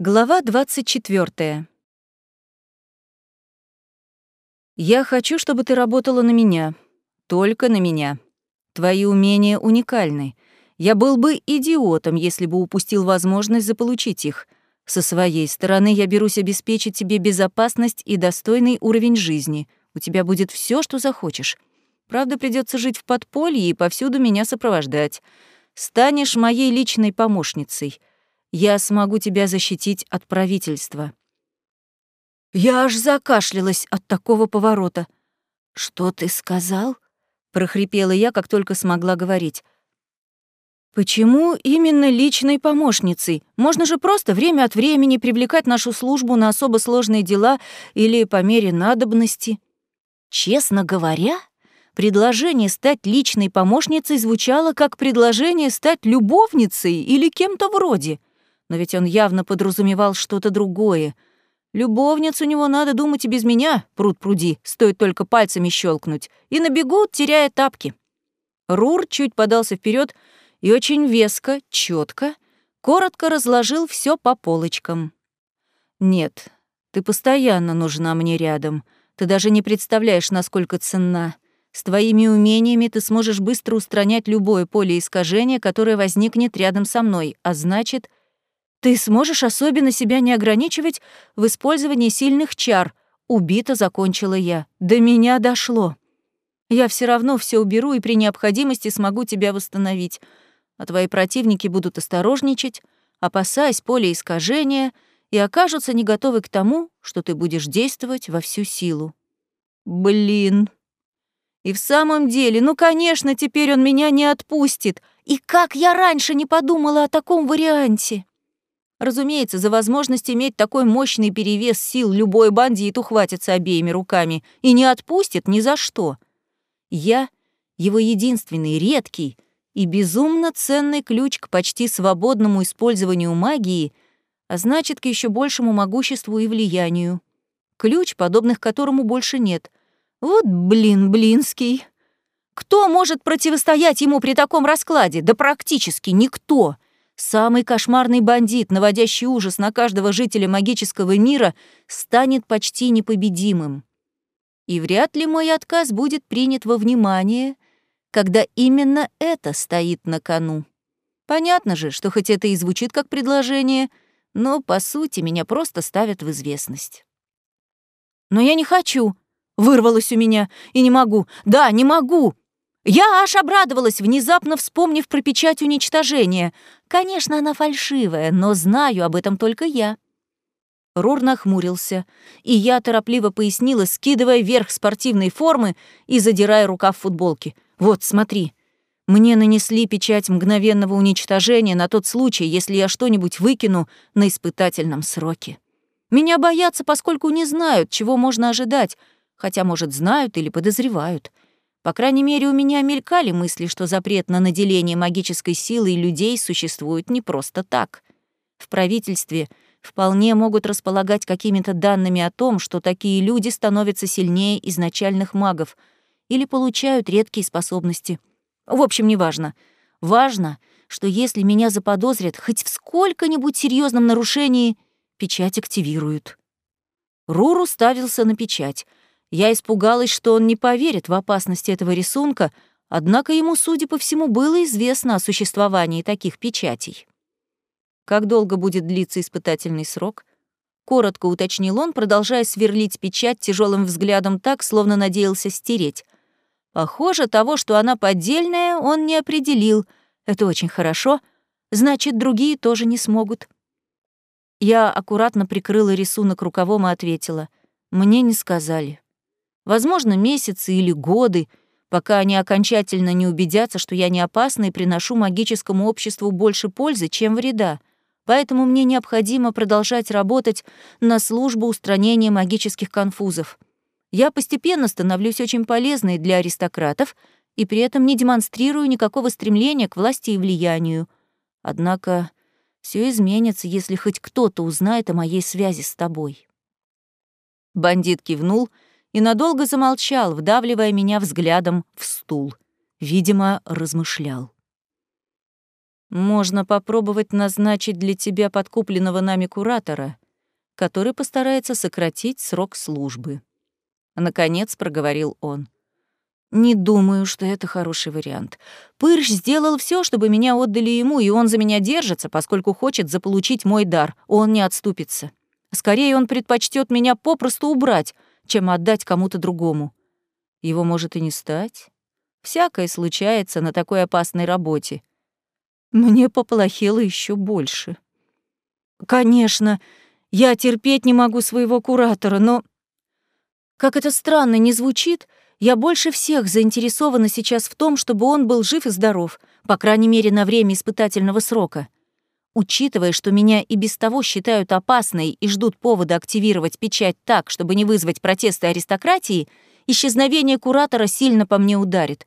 Глава 24. Я хочу, чтобы ты работала на меня. Только на меня. Твои умения уникальны. Я был бы идиотом, если бы упустил возможность заполучить их. Со своей стороны я берусь обеспечить тебе безопасность и достойный уровень жизни. У тебя будет все, что захочешь. Правда, придется жить в подполье и повсюду меня сопровождать. Станешь моей личной помощницей — я смогу тебя защитить от правительства». Я аж закашлялась от такого поворота. «Что ты сказал?» — прохрипела я, как только смогла говорить. «Почему именно личной помощницей? Можно же просто время от времени привлекать нашу службу на особо сложные дела или по мере надобности». Честно говоря, предложение стать личной помощницей звучало как предложение стать любовницей или кем-то вроде — но ведь он явно подразумевал что-то другое. Любовниц у него, надо думать, и без меня, пруд пруди, стоит только пальцами щелкнуть, и набегут, теряя тапки. Рур чуть подался вперед и очень веско, четко, коротко разложил все по полочкам. «Нет, ты постоянно нужна мне рядом. Ты даже не представляешь, насколько ценна. С твоими умениями ты сможешь быстро устранять любое поле искажения, которое возникнет рядом со мной, а значит, ты сможешь особенно себя не ограничивать в использовании сильных чар. Убито закончила я. До меня дошло. Я все равно все уберу и при необходимости смогу тебя восстановить. А твои противники будут осторожничать, опасаясь поля искажения, и окажутся не готовы к тому, что ты будешь действовать во всю силу. Блин. И в самом деле, ну, конечно, теперь он меня не отпустит. И как я раньше не подумала о таком варианте? Разумеется, за возможность иметь такой мощный перевес сил любой бандит ухватится обеими руками и не отпустит ни за что. Я — его единственный, редкий и безумно ценный ключ к почти свободному использованию магии, а значит, к еще большему могуществу и влиянию. Ключ, подобных которому больше нет. Вот блин, блинский. Кто может противостоять ему при таком раскладе? Да практически никто. Самый кошмарный бандит, наводящий ужас на каждого жителя магического мира, станет почти непобедимым. И вряд ли мой отказ будет принят во внимание, когда именно это стоит на кону. Понятно же, что хоть это и звучит как предложение, но, по сути, меня просто ставят в известность. «Но я не хочу», — вырвалось у меня, — «и не могу. Да, не могу. Я аж обрадовалась, внезапно вспомнив про печать уничтожения. Конечно, она фальшивая, но знаю об этом только я. Рур нахмурился, и я торопливо пояснила, скидывая вверх спортивной формы и задирая рукав футболки. «Вот, смотри, мне нанесли печать мгновенного уничтожения на тот случай, если я что-нибудь выкину на испытательном сроке. Меня боятся, поскольку не знают, чего можно ожидать, хотя, может, знают или подозревают. По крайней мере, у меня мелькали мысли, что запрет на наделение магической силой людей существует не просто так. В правительстве вполне могут располагать какими-то данными о том, что такие люди становятся сильнее изначальных магов или получают редкие способности. В общем, неважно. Важно, что если меня заподозрят хоть в сколько-нибудь серьезном нарушении, печать активируют. Руру ставился на печать — я испугалась, что он не поверит в опасность этого рисунка, однако ему, судя по всему, было известно о существовании таких печатей. Как долго будет длиться испытательный срок? Коротко уточнил он, продолжая сверлить печать тяжелым взглядом так, словно надеялся стереть. Похоже, того, что она поддельная, он не определил. Это очень хорошо. Значит, другие тоже не смогут. Я аккуратно прикрыла рисунок рукавом и ответила. Мне не сказали. Возможно, месяцы или годы, пока они окончательно не убедятся, что я не опасна и приношу магическому обществу больше пользы, чем вреда. Поэтому мне необходимо продолжать работать на службу устранения магических конфузов. Я постепенно становлюсь очень полезной для аристократов и при этом не демонстрирую никакого стремления к власти и влиянию. Однако все изменится, если хоть кто-то узнает о моей связи с тобой. Бандит кивнул — и надолго замолчал, вдавливая меня взглядом в стул. Видимо, размышлял. Можно попробовать назначить для тебя подкупленного нами куратора, который постарается сократить срок службы. Наконец проговорил он. Не думаю, что это хороший вариант. Пырш сделал все, чтобы меня отдали ему, и он за меня держится, поскольку хочет заполучить мой дар. Он не отступится. Скорее, он предпочтет меня попросту убрать, чем отдать кому-то другому. Его может и не стать. Всякое случается на такой опасной работе. Мне поплохело еще больше. Конечно, я терпеть не могу своего куратора, но... Как это странно не звучит, я больше всех заинтересована сейчас в том, чтобы он был жив и здоров, по крайней мере, на время испытательного срока. Учитывая, что меня и без того считают опасной и ждут повода активировать печать так, чтобы не вызвать протесты аристократии, исчезновение куратора сильно по мне ударит.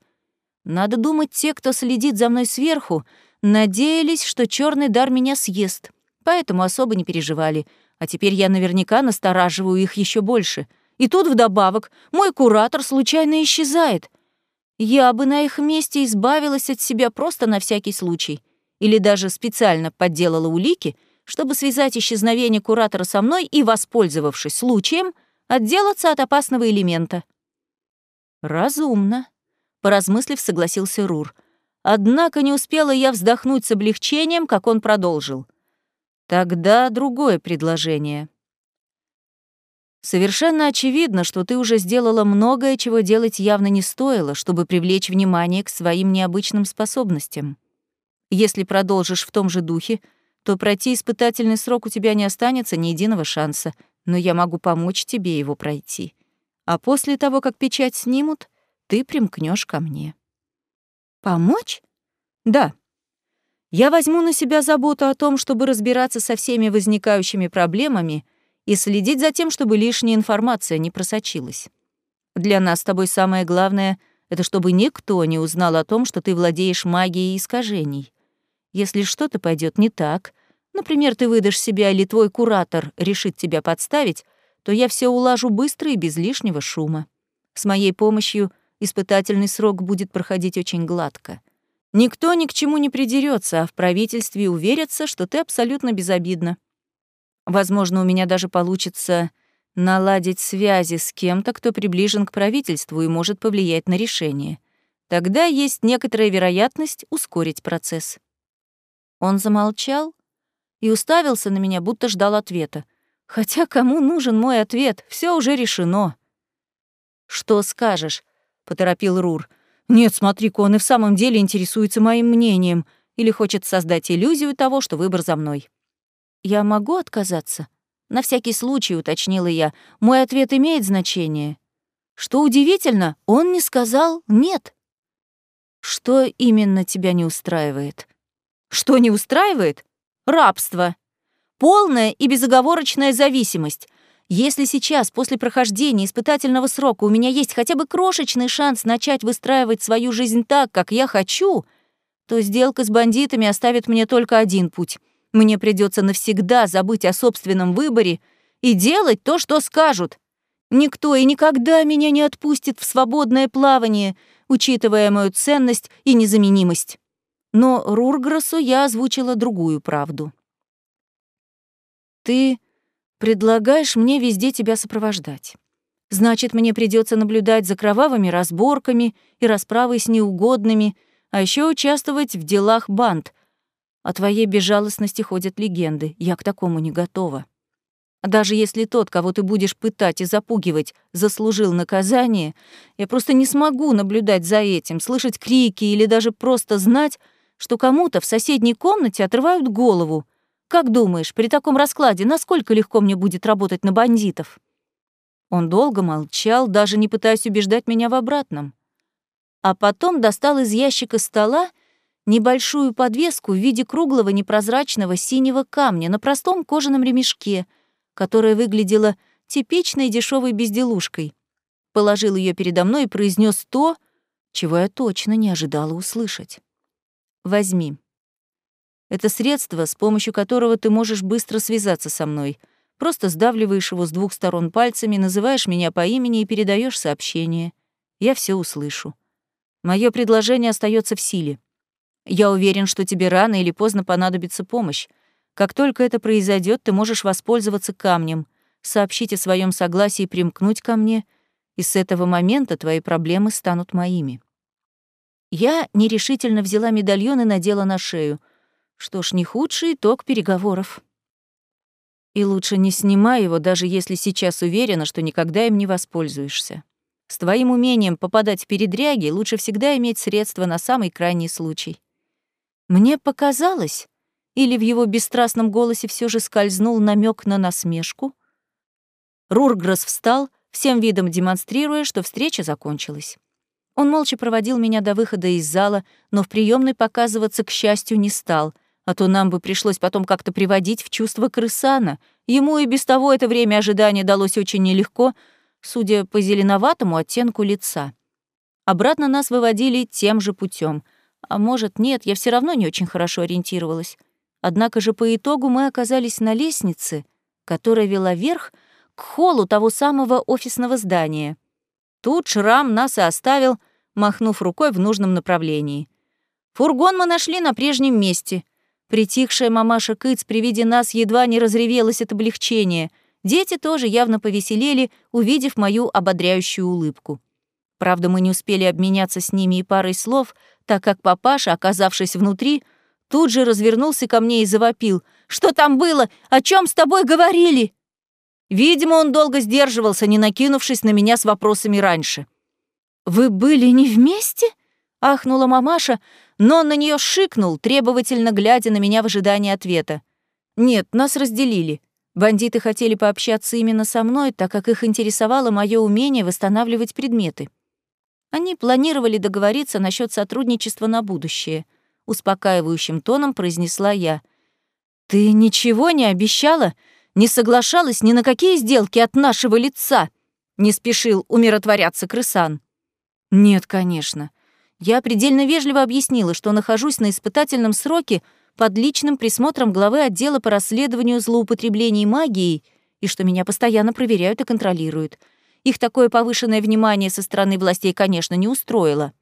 Надо думать, те, кто следит за мной сверху, надеялись, что черный дар меня съест, поэтому особо не переживали, а теперь я наверняка настораживаю их еще больше — и тут вдобавок мой куратор случайно исчезает. Я бы на их месте избавилась от себя просто на всякий случай. Или даже специально подделала улики, чтобы связать исчезновение куратора со мной и, воспользовавшись случаем, отделаться от опасного элемента. «Разумно», — поразмыслив, согласился Рур. Однако не успела я вздохнуть с облегчением, как он продолжил. «Тогда другое предложение». Совершенно очевидно, что ты уже сделала многое, чего делать явно не стоило, чтобы привлечь внимание к своим необычным способностям. Если продолжишь в том же духе, то пройти испытательный срок у тебя не останется ни единого шанса, но я могу помочь тебе его пройти. А после того, как печать снимут, ты примкнешь ко мне. Помочь? Да. Я возьму на себя заботу о том, чтобы разбираться со всеми возникающими проблемами — и следить за тем, чтобы лишняя информация не просочилась. Для нас с тобой самое главное — это чтобы никто не узнал о том, что ты владеешь магией искажений. Если что-то пойдет не так, например, ты выдашь себя или твой куратор решит тебя подставить, то я все улажу быстро и без лишнего шума. С моей помощью испытательный срок будет проходить очень гладко. Никто ни к чему не придерется, а в правительстве уверятся, что ты абсолютно безобидна. Возможно, у меня даже получится наладить связи с кем-то, кто приближен к правительству и может повлиять на решение. Тогда есть некоторая вероятность ускорить процесс. Он замолчал и уставился на меня, будто ждал ответа. Хотя кому нужен мой ответ? Все уже решено. «Что скажешь?» — поторопил Рур. «Нет, смотри-ка, он и в самом деле интересуется моим мнением или хочет создать иллюзию того, что выбор за мной». «Я могу отказаться?» На всякий случай, уточнила я, мой ответ имеет значение. Что удивительно, он не сказал «нет». Что именно тебя не устраивает? Что не устраивает? Рабство. Полная и безоговорочная зависимость. Если сейчас, после прохождения испытательного срока, у меня есть хотя бы крошечный шанс начать выстраивать свою жизнь так, как я хочу, то сделка с бандитами оставит мне только один путь — мне придется навсегда забыть о собственном выборе и делать то, что скажут. Никто и никогда меня не отпустит в свободное плавание, учитывая мою ценность и незаменимость. Но Рурграсу я озвучила другую правду. «Ты предлагаешь мне везде тебя сопровождать. Значит, мне придется наблюдать за кровавыми разборками и расправой с неугодными, а еще участвовать в делах банд, о твоей безжалостности ходят легенды. Я к такому не готова. Даже если тот, кого ты будешь пытать и запугивать, заслужил наказание, я просто не смогу наблюдать за этим, слышать крики или даже просто знать, что кому-то в соседней комнате отрывают голову. Как думаешь, при таком раскладе насколько легко мне будет работать на бандитов? Он долго молчал, даже не пытаясь убеждать меня в обратном. А потом достал из ящика стола небольшую подвеску в виде круглого непрозрачного синего камня на простом кожаном ремешке, которая выглядела типичной дешевой безделушкой. Положил ее передо мной и произнес то, чего я точно не ожидала услышать. «Возьми. Это средство, с помощью которого ты можешь быстро связаться со мной. Просто сдавливаешь его с двух сторон пальцами, называешь меня по имени и передаешь сообщение. Я все услышу. Мое предложение остается в силе. Я уверен, что тебе рано или поздно понадобится помощь. Как только это произойдет, ты можешь воспользоваться камнем, сообщить о своем согласии примкнуть ко мне, и с этого момента твои проблемы станут моими. Я нерешительно взяла медальон и надела на шею. Что ж, не худший итог переговоров. И лучше не снимай его, даже если сейчас уверена, что никогда им не воспользуешься. С твоим умением попадать в передряги лучше всегда иметь средства на самый крайний случай. Мне показалось, или в его бесстрастном голосе все же скользнул намек на насмешку. Рургресс встал, всем видом демонстрируя, что встреча закончилась. Он молча проводил меня до выхода из зала, но в приемной показываться, к счастью, не стал, а то нам бы пришлось потом как-то приводить в чувство крысана. Ему и без того это время ожидания далось очень нелегко, судя по зеленоватому оттенку лица. Обратно нас выводили тем же путем — а может, нет, я все равно не очень хорошо ориентировалась. Однако же по итогу мы оказались на лестнице, которая вела вверх к холлу того самого офисного здания. Тут Шрам нас и оставил, махнув рукой в нужном направлении. Фургон мы нашли на прежнем месте. Притихшая мамаша Кыц при виде нас едва не разревелась от облегчения. Дети тоже явно повеселели, увидев мою ободряющую улыбку. Правда, мы не успели обменяться с ними и парой слов — так как папаша, оказавшись внутри, тут же развернулся ко мне и завопил. «Что там было? О чем с тобой говорили?» Видимо, он долго сдерживался, не накинувшись на меня с вопросами раньше. «Вы были не вместе?» — ахнула мамаша, но он на нее шикнул, требовательно глядя на меня в ожидании ответа. «Нет, нас разделили. Бандиты хотели пообщаться именно со мной, так как их интересовало мое умение восстанавливать предметы. Они планировали договориться насчет сотрудничества на будущее. Успокаивающим тоном произнесла я. «Ты ничего не обещала? Не соглашалась ни на какие сделки от нашего лица?» Не спешил умиротворяться крысан. «Нет, конечно. Я предельно вежливо объяснила, что нахожусь на испытательном сроке под личным присмотром главы отдела по расследованию злоупотреблений магией и что меня постоянно проверяют и контролируют. Их такое повышенное внимание со стороны властей, конечно, не устроило.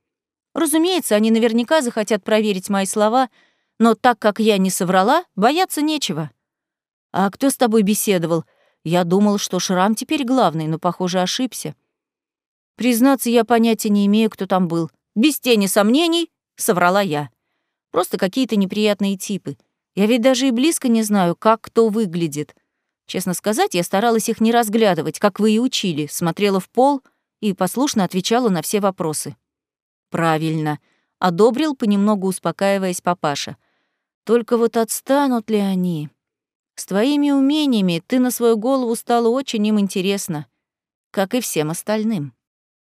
Разумеется, они наверняка захотят проверить мои слова, но так как я не соврала, бояться нечего. «А кто с тобой беседовал? Я думал, что Шрам теперь главный, но, похоже, ошибся. Признаться, я понятия не имею, кто там был. Без тени сомнений, соврала я. Просто какие-то неприятные типы. Я ведь даже и близко не знаю, как кто выглядит. Честно сказать, я старалась их не разглядывать, как вы и учили, смотрела в пол и послушно отвечала на все вопросы. «Правильно», — одобрил, понемногу успокаиваясь папаша. «Только вот отстанут ли они? С твоими умениями ты на свою голову стала очень им интересно, как и всем остальным».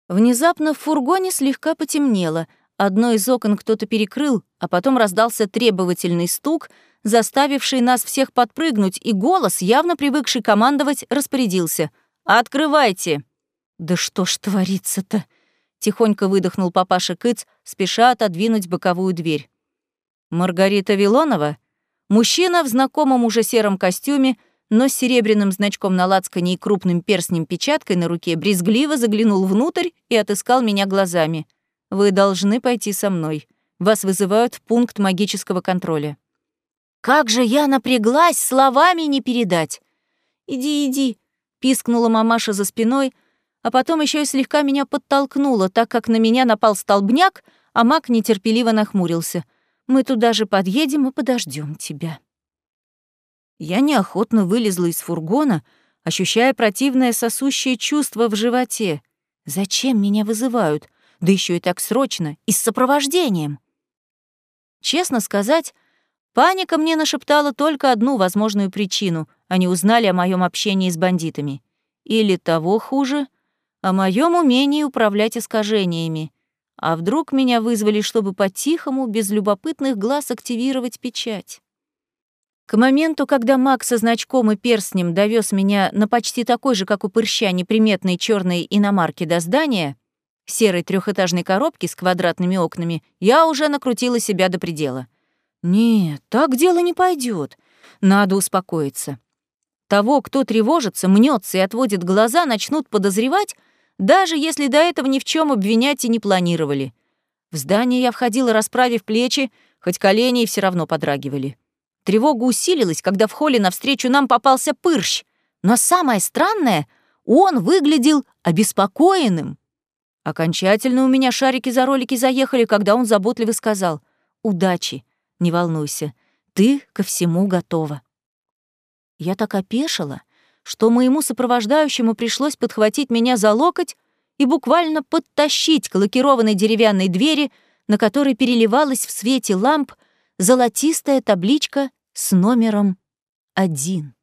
Внезапно в фургоне слегка потемнело, одно из окон кто-то перекрыл, а потом раздался требовательный стук — заставивший нас всех подпрыгнуть, и голос, явно привыкший командовать, распорядился. «Открывайте!» «Да что ж творится-то?» — тихонько выдохнул папаша Кыц, спеша отодвинуть боковую дверь. «Маргарита Вилонова?» Мужчина в знакомом уже сером костюме, но с серебряным значком на лацкане и крупным перстнем-печаткой на руке брезгливо заглянул внутрь и отыскал меня глазами. «Вы должны пойти со мной. Вас вызывают в пункт магического контроля». Как же я напряглась, словами не передать. «Иди, иди», — пискнула мамаша за спиной, а потом еще и слегка меня подтолкнула, так как на меня напал столбняк, а маг нетерпеливо нахмурился. «Мы туда же подъедем и подождем тебя». Я неохотно вылезла из фургона, ощущая противное сосущее чувство в животе. Зачем меня вызывают? Да еще и так срочно, и с сопровождением. Честно сказать, Паника мне нашептала только одну возможную причину. Они узнали о моем общении с бандитами. Или того хуже, о моем умении управлять искажениями. А вдруг меня вызвали, чтобы по-тихому, без любопытных глаз активировать печать? К моменту, когда Макс со значком и перстнем довез меня на почти такой же, как у Пырща, неприметной черной иномарки до здания, серой трехэтажной коробки с квадратными окнами, я уже накрутила себя до предела — нет, так дело не пойдет. Надо успокоиться. Того, кто тревожится, мнется и отводит глаза, начнут подозревать, даже если до этого ни в чем обвинять и не планировали. В здание я входила, расправив плечи, хоть колени все равно подрагивали. Тревога усилилась, когда в холле навстречу нам попался пырщ. Но самое странное, он выглядел обеспокоенным. Окончательно у меня шарики за ролики заехали, когда он заботливо сказал «Удачи, не волнуйся, ты ко всему готова». Я так опешила, что моему сопровождающему пришлось подхватить меня за локоть и буквально подтащить к лакированной деревянной двери, на которой переливалась в свете ламп золотистая табличка с номером один.